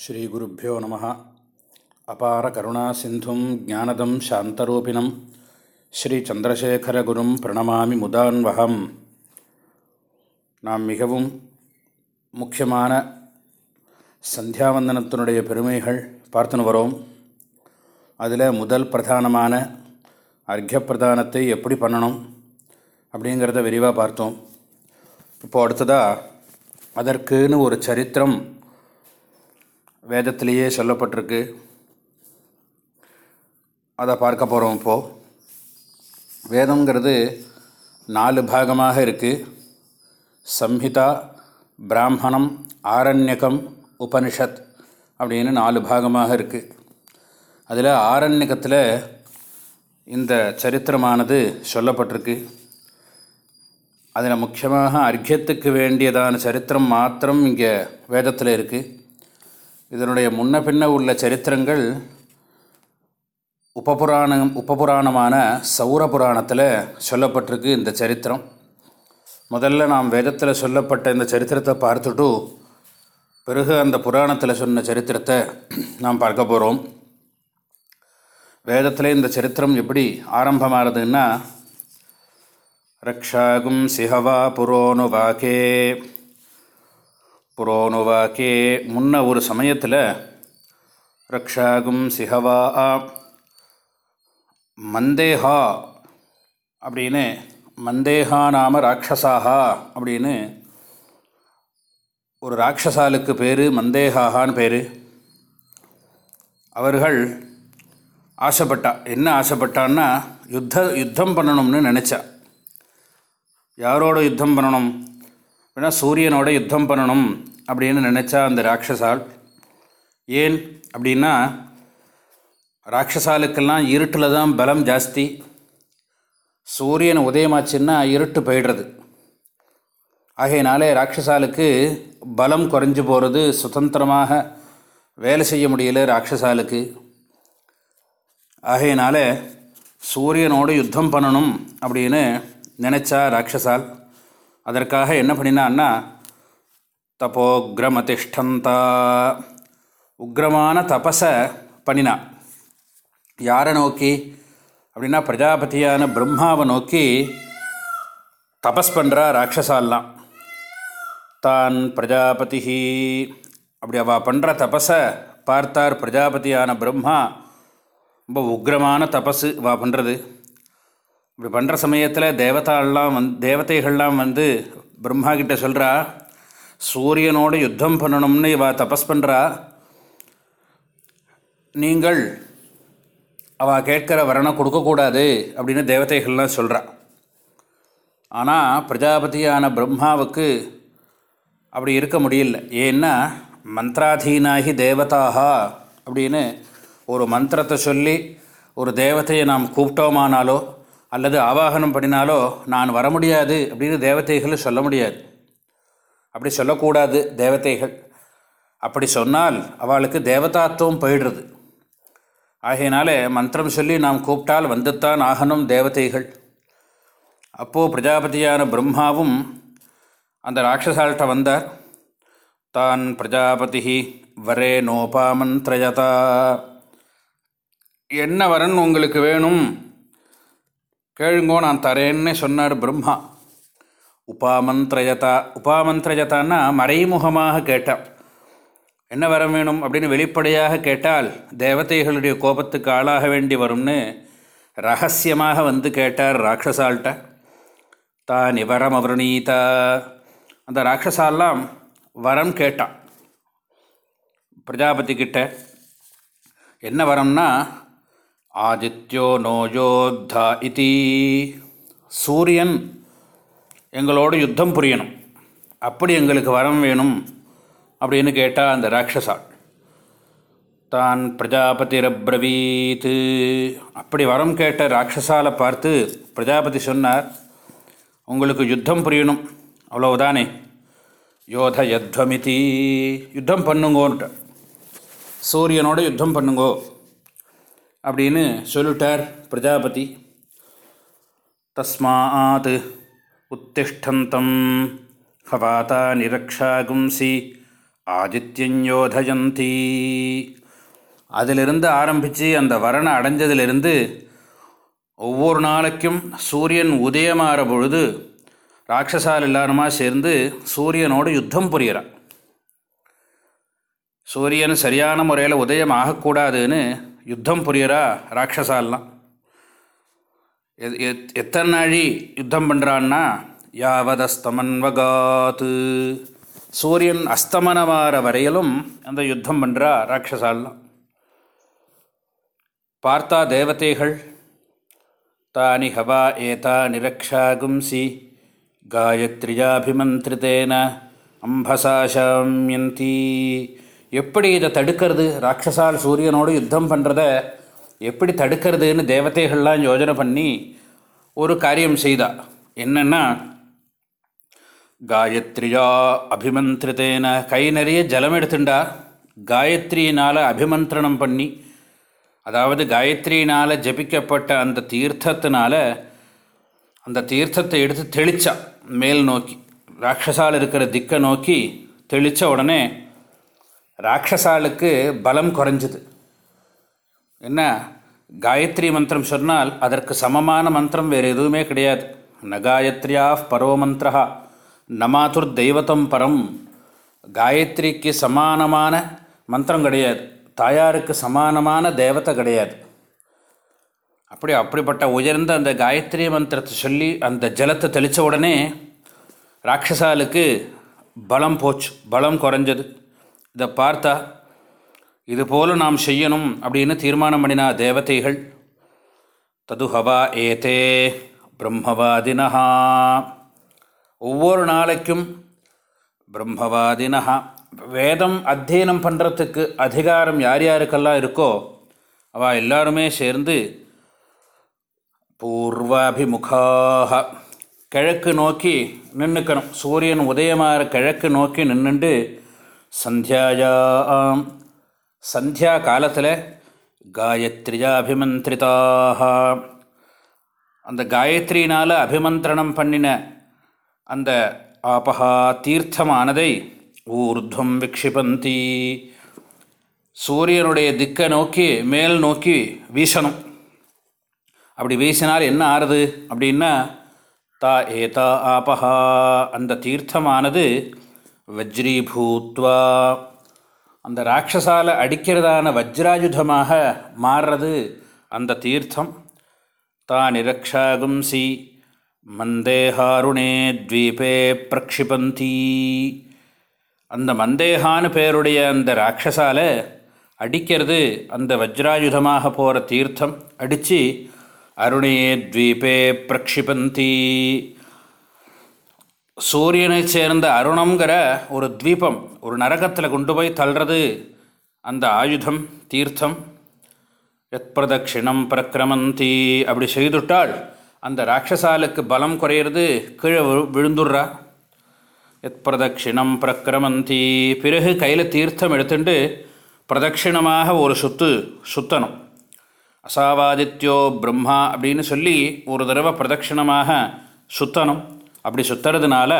ஸ்ரீகுருப்போ நம. அபார கருணா சிந்தும் ஜானதம் சாந்தரூபிணம். ஸ்ரீ சந்திரசேகரகுரும் பிரணமாமி முதான்வகம். நாம் மிகவும் முக்கியமான சந்தியாவந்தனத்தினுடைய பெருமைகள் பார்த்துன்னு வரோம். அதில் முதல் பிரதானமான அர்க்க பிரதானத்தை எப்படி பண்ணணும் அப்படிங்கிறத விரிவாக பார்த்தோம். இப்போ அடுத்ததாக அதற்குன்னு ஒரு சரித்திரம் வேதத்திலேயே சொல்லப்பட்டிருக்கு. அதை பார்க்க போகிறோம் இப்போது வேதங்கிறது நாலு பாகமாக இருக்குது சம்ஹிதா பிராமணம் ஆரண்யகம் உபனிஷத் அப்படின்னு நாலு பாகமாக இருக்குது அதில் ஆரண்யகத்தில் இந்த சரித்திரமானது சொல்லப்பட்டிருக்கு. அதில் முக்கியமாக அர்க்கியத்துக்கு வேண்டியதான சரித்திரம் மாத்திரம் இங்கே வேதத்தில் இருக்குது இதனுடைய முன்ன பின்ன உள்ள சரித்திரங்கள் உபபுராணம் உபபுராணமான சௌர புராணத்தில் சொல்லப்பட்டிருக்கு இந்த சரித்திரம். முதல்ல நாம் வேதத்தில் சொல்லப்பட்ட இந்த சரித்திரத்தை பார்த்துட்டு பிறகு அந்த புராணத்தில் சொன்ன சரித்திரத்தை நாம் பார்க்க போகிறோம் வேதத்தில் இந்த சரித்திரம் எப்படி ஆரம்பமாகிறதுன்னா ரக்ஷாகும் சிஹவா புரோனு வாக்கே புரோனுவாக்கே முன்ன ஒரு சமயத்தில் ரக்ஷாகும் சிஹவா மந்தேஹா அப்படின்னு மந்தேஹா நாம ராட்சசாகா அப்படின்னு ஒரு ராட்சசாலுக்கு பேர் மந்தேஹாஹான்னு பேர். அவர்கள் ஆசைப்பட்டா என்ன ஆசைப்பட்டான்னா யுத்த யுத்தம் பண்ணணும்னு நினச்சா. யாரோட யுத்தம் பண்ணணும்? அப்படின்னா சூரியனோட யுத்தம் பண்ணணும் அப்படின்னு நினச்சா அந்த ராட்சசால். ஏன் அப்படின்னா ராட்சசாலுக்கெல்லாம் இருட்டில் தான் பலம் ஜாஸ்தி. சூரியன் உதயமாச்சுன்னா இருட்டு போயிடுறது. ஆகையினாலே ராட்சசாலுக்கு பலம் குறைஞ்சி போகிறது சுதந்திரமாக வேலை செய்ய முடியல ராட்சசாலுக்கு. ஆகையினால சூரியனோடு யுத்தம் பண்ணணும் அப்படின்னு நினச்சா ராட்சசால். அதற்காக என்ன பண்ணினான்னா தபோக்ரமதிஷ்டந்தா. உக்ரமான தபஸை பண்ணினா. யாரை நோக்கி? அப்படின்னா பிரஜாபதியான பிரம்மாவை நோக்கி தபஸ் பண்ணுறா ராட்சசாலாம் தான் பிரஜாபதி. அப்படி அவள் பண்ணுற தபஸை பார்த்தார் பிரஜாபதியான பிரம்மா. ரொம்ப உக்ரமான தபஸு வா பண்ணுறது இப்படி பண்ணுற சமயத்தில் தேவதாலாம் வந் தேவதைகள்லாம் வந்து பிரம்மா கிட்ட சொல்கிறா சூரியனோடு யுத்தம் பண்ணணும்னு இவ தபஸ் பண்ணுறா நீங்கள் அவள் கேட்குற வரணை கொடுக்கக்கூடாது அப்படின்னு தேவதைகள்லாம் சொல்கிறா ஆனால் பிரஜாபதியான பிரம்மாவுக்கு அப்படி இருக்க முடியல. ஏன்னா மந்த்ராதீனாகி தேவதாகா அப்படின்னு ஒரு மந்திரத்தை சொல்லி ஒரு தேவதையை நாம் கூப்பிட்டோமானாலோ அல்லது ஆவாகனம் பண்ணினாலோ நான் வர முடியாது அப்படின்னு தேவதைகளை சொல்ல முடியாது. அப்படி சொல்லக்கூடாது தேவதைகள். அப்படி சொன்னால் அவளுக்கு தேவதாத்துவம் போயிடுறது. ஆகையினால மந்திரம் சொல்லி நாம் கூப்பிட்டால் வந்துத்தான் ஆகணும் தேவதைகள். அப்போது பிரஜாபதியான பிரம்மாவும் அந்த ராட்சசால்கிட்ட வந்தார். தான் பிரஜாபதி வரே நோபாமந்திரயதா. என்ன வரன் உங்களுக்கு வேணும்? கேளுங்கோ நான் தரேன்னு சொன்னார் பிரம்மா. உபாமந்திரயதா உபாமந்திரயதான்னா மறைமுகமாக கேட்டான் என்ன வரம் வேணும் அப்படின்னு வெளிப்படையாக கேட்டால் தேவதைகளுடைய கோபத்துக்கு ஆளாக வேண்டி வரும்னு ரகசியமாக வந்து கேட்டார் ராட்சசால்கிட்ட தா நிவரம் அவருணீதா. அந்த ராட்சசாலாம் வரம் கேட்டான். பிரஜாபதி கிட்ட என்ன வரம்னா ஆதித்யோ நோயோத்தா இதி. சூரியன் எங்களோடு யுத்தம் புரியணும். அப்படி எங்களுக்கு வரம் வேணும் அப்படின்னு கேட்டால் அந்த ராட்சசால் தான் பிரஜாபதிரப்ரவீத்து அப்படி வரம் கேட்ட ராட்சசாலை பார்த்து பிரஜாபதி சொன்னார் உங்களுக்கு யுத்தம் புரியணும். அவ்வளவுதானே. யோத யத்வமிதி. யுத்தம் பண்ணுங்கோன்ட்டு. சூரியனோட யுத்தம் பண்ணுங்கோ. அப்படின்னு சொல்லிட்டார் பிரஜாபதி. தஸ்மாத் உத்திஷ்டந்தம். ஹவாதா நிரக்ஷாகும்சி. ஆதித்யஞ்சோதயந்தி அதிலிருந்து ஆரம்பித்து அந்த வரணை அடைஞ்சதிலிருந்து ஒவ்வொரு நாளைக்கும் சூரியன் உதயமாகிற பொழுது ராட்சசால் எல்லாருமா சேர்ந்து சூரியனோடு யுத்தம் புரிகிறான் சூரியன் சரியான முறையில் உதயம் ஆகக்கூடாதுன்னு யுத்தம் புரியறா? ராட்சசாலாம் எத்தனை நாழி யுத்தம் பண்ணுறான்னா யாவதஸ்தமன்வகாத்து சூரியன் அஸ்தமனமாற வரையிலும் அந்த யுத்தம் பண்ணுறா ராட்சசாலாம் பார்த்தா தேவதைகள் தானி ஹவா ஏதா நிரக்ஷாகும்சி காயத்ரியாபிமந்திரித்தேன அம்பசாஷாமியந்தி. எப்படி இதை தடுக்கிறது? ராட்சசால் சூரியனோடு யுத்தம் பண்ணுறத எப்படி தடுக்கிறதுன்னு தேவதைகள்லாம் யோஜனை பண்ணி ஒரு காரியம் செய்தா. என்னென்னா காயத்ரியா அபிமந்திரித்தேன. கை நிறைய ஜலம் எடுத்துண்டா. காயத்ரியினால் அபிமந்திரணம் பண்ணி அதாவது காயத்ரியினால் ஜபிக்கப்பட்ட அந்த தீர்த்தத்தினால அந்த தீர்த்தத்தை எடுத்து தெளித்தா மேல் நோக்கி. ராட்சசால் இருக்கிற திக்கை நோக்கி தெளித்த உடனே ராட்சசாளுக்கு பலம் குறைஞ்சிது. என்ன? காயத்ரி மந்திரம் சொன்னால் அதற்கு சமமான மந்திரம் வேறு எதுவுமே கிடையாது. ந காயத்ரியா பரோ மந்திரா நமாதுர் தெய்வத்தம் பரம். காயத்ரிக்கு சமானமான மந்திரம் கிடையாது. தாயாருக்கு சமானமான தேவத்தை கிடையாது. அப்படி அப்படிப்பட்ட உயர்ந்த அந்த காயத்ரி மந்திரத்தை சொல்லி அந்த ஜலத்தை தெளித்த உடனே ராட்சசாலுக்கு பலம் போச்சு. பலம் குறைஞ்சது. இதை பார்த்தா இது போல் நாம் செய்யணும் அப்படின்னு தீர்மானம் பண்ணினா தேவதைகள். ததுஹவா ஏதே பிரம்மவாதினஹா. ஒவ்வொரு நாளைக்கும் பிரம்மவாதினஹா. வேதம் அத்தியனம் பண்ணுறதுக்கு அதிகாரம் யார் யாருக்கெல்லாம் இருக்கோ அவள் எல்லாருமே சேர்ந்து பூர்வாபிமுகாக கிழக்கு நோக்கி நின்றுக்கணும் சூரியன் உதயமாகிற கிழக்கு நோக்கி நின்றுண்டு சந்தியாயாம். சந்தியா காலத்தில் காயத்ரியா அபிமந்திரிதாக அந்த காயத்ரினால் அபிமந்திரணம் பண்ணின அந்த ஆபஹா தீர்த்தமானதை ஊர்துவம் விக்ஷிபந்தி. சூரியனுடைய திக்கை நோக்கி மேல் நோக்கி வீசணும். அப்படி வீசினால் என்ன ஆறுது அப்படின்னா தா ஏதா ஆபஹா. அந்த தீர்த்தமானது வஜ்ரீபூத்வா. அந்த ராட்சசால அடிக்கிறதான வஜ்ராயுதமாக மாறுறது அந்த தீர்த்தம். தா நிரக்ஷாகும்சி மந்தேஹாருணே த்வீபே பிரக்ஷிபந்தி. அந்த மந்தேகான்னு பேருடைய அந்த ராட்சசால அடிக்கிறது அந்த வஜ்ராயுதமாக போகிற தீர்த்தம். அடித்து அருணே த்வீபே பிரக்ஷிபந்தி. சூரியனை சேர்ந்த அருணங்கிற ஒரு தீபம் ஒரு நரகத்தில் கொண்டு போய் தள்ளுறது அந்த ஆயுதம் தீர்த்தம். எத் பிரதட்சிணம் பிரக்கிரமந்தி அப்படி செய்துட்டால் அந்த ராட்சசாலுக்கு பலம் குறையிறது கீழே விழுந்துடுறா. எத் பிரதட்சிணம் பிரக்கிரமந்தி பிறகு கையில் தீர்த்தம் எடுத்துட்டு பிரதட்சிணமாக ஒரு சுத்து சுத்தணும். அசாவாதித்யோ பிரம்மா அப்படின்னு சொல்லி ஒரு தடவை பிரதட்சிணமாக சுத்தணும். அப்படி சுத்துறதுனால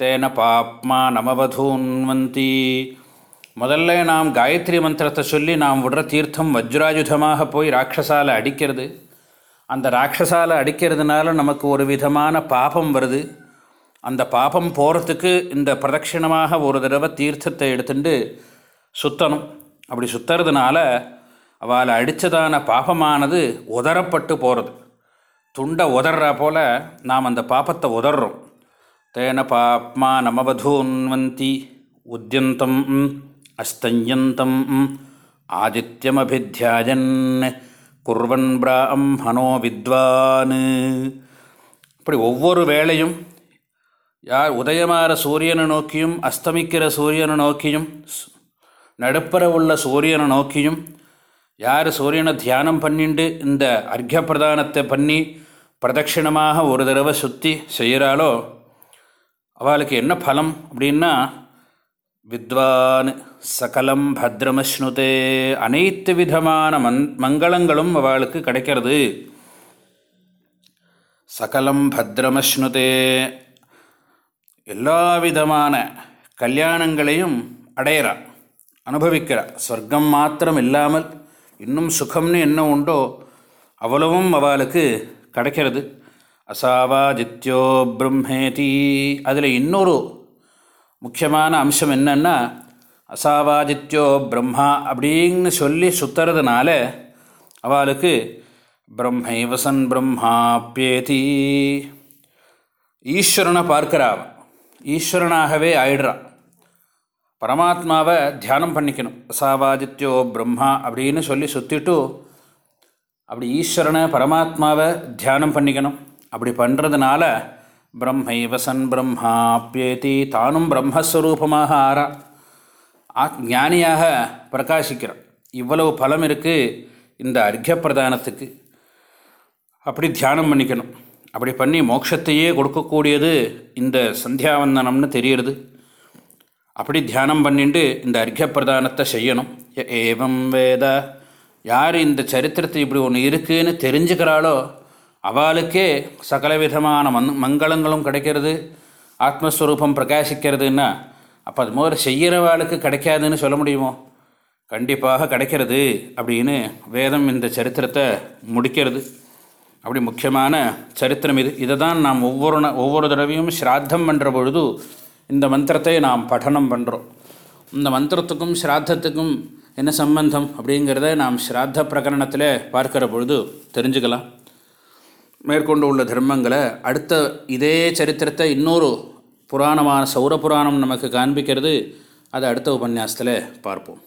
தேன பாப்மா நமவதூன்வந்தி. முதல்ல நாம் காயத்ரி மந்திரத்தை சொல்லி நாம் விடுற தீர்த்தம் வஜ்ராயுதமாக போய் ராட்சசால அடிக்கிறது. அந்த ராட்சசால அடிக்கிறதுனால நமக்கு ஒரு விதமான பாபம் வருது. அந்த பாபம் போகிறதுக்கு இந்த பிரதட்சிணமாக ஒரு தடவை தீர்த்தத்தை எடுத்துட்டு சுத்தணும். அப்படி சுத்துறதுனால அவளை அடித்ததான பாபமானது உதரப்பட்டு போகிறது துண்டை உதறா போல் நாம் அந்த பாப்பத்தை உதறோம் தேன பாப்மா நமவதூன்வந்தி உத்தியந்தம் அஸ்தஞ்சந்தம் ஆதித்யமபித்தியாயன் குர்வன் பிராஹ்மணோ வித்வான். இப்படி ஒவ்வொரு வேளையும் யார் உதயமாகிற சூரியனை நோக்கியும் அஸ்தமிக்கிற சூரியனை நோக்கியும் நடுப்பற உள்ள சூரியனை நோக்கியும் யார் சூரியனை தியானம் பண்ணிண்டு இந்த அர்க்க பிரதானத்தை பண்ணி பிரதட்சிணமாக ஒரு தடவை சுற்றி செய்கிறாளோ அவளுக்கு என்ன பலம் அப்படின்னா வித்வான் சகலம் பத்ரமஸ்னுதே அனைத்து விதமான மந் மங்களங்களும் அவளுக்கு கிடைக்கிறது. சகலம் பத்ரமஸ்னுதே எல்லா விதமான கல்யாணங்களையும் அடையிறா அனுபவிக்கிறா. சொர்க்கம் மாத்திரம் இல்லாமல் இன்னும் சுகம்னு என்ன உண்டோ அவ்வளவும் அவளுக்கு கிடைக்கிறது. அசாவாதித்யோ பிரம்மேதி. அதில் இன்னொரு முக்கியமான அம்சம் என்னென்னா அசாவாதித்யோ பிரம்மா அப்படின்னு சொல்லி சுத்துறதுனால அவளுக்கு பிரம்மைவசன் பிரம்மாப்பியேதி ஈஸ்வரனை பார்க்கிறான். ஈஸ்வரனாகவே ஆயிடுறான். பரமாத்மாவை தியானம் பண்ணிக்கணும். அசாவாதித்யோ பிரம்மா அப்படின்னு சொல்லி சுற்றிட்டு அப்படி ஈஸ்வரனை பரமாத்மாவை தியானம் பண்ணிக்கணும். அப்படி பண்ணுறதுனால பிரம்மைவசன் பிரம்மாப்பியேதி தானும் பிரம்மஸ்வரூபமாக ஆறா. ஆ ஞானியாக பிரகாசிக்கிறான். இவ்வளவு பலம் இருக்குது இந்த அர்க்க பிரதானத்துக்கு அப்படி தியானம் பண்ணிக்கணும். அப்படி பண்ணி மோட்சத்தையே கொடுக்கக்கூடியது இந்த சந்தியாவந்தனம்னு தெரியுறது அப்படி தியானம் பண்ணிட்டு இந்த அர்க்கப்பிரதானத்தை செய்யணும். ஏவம் வேத. யார் இந்த சரித்திரத்தை இப்படி ஒன்று இருக்குதுன்னு தெரிஞ்சுக்கிறாளோ அவளுக்கே சகல விதமான மங் மங்களங்களும் கிடைக்கிறது ஆத்மஸ்வரூபம் பிரகாசிக்கிறதுன்னா அப்போ அது முதல்ல செய்கிறவாளுக்கு கிடைக்காதுன்னு சொல்ல முடியுமோ? கண்டிப்பாக கிடைக்கிறது அப்படின்னு வேதம் இந்த சரித்திரத்தை முடிக்கிறது. அப்படி முக்கியமான சரித்திரம் இது. இதை தான் நாம் ஒவ்வொரு ஒவ்வொரு தடவையும் ஸ்ராத்தம் பண்ணுற பொழுது இந்த மந்திரத்தை நாம் பठனம் பண்ணுறோம் இந்த மந்திரத்துக்கும் ஸ்ராத்தத்துக்கும் என்ன சம்பந்தம் அப்படிங்கிறத நாம் ஸ்ராத்த பிரகரணத்தில் பார்க்கிற பொழுது தெரிஞ்சுக்கலாம். மேற்கொண்டு உள்ள தர்மங்களை அடுத்த இதே சரித்திரத்தை இன்னொரு புராணமான சௌர புராணம் நமக்கு காண்பிக்கிறது. அதை அடுத்த உபன்யாசத்தில் பார்ப்போம்.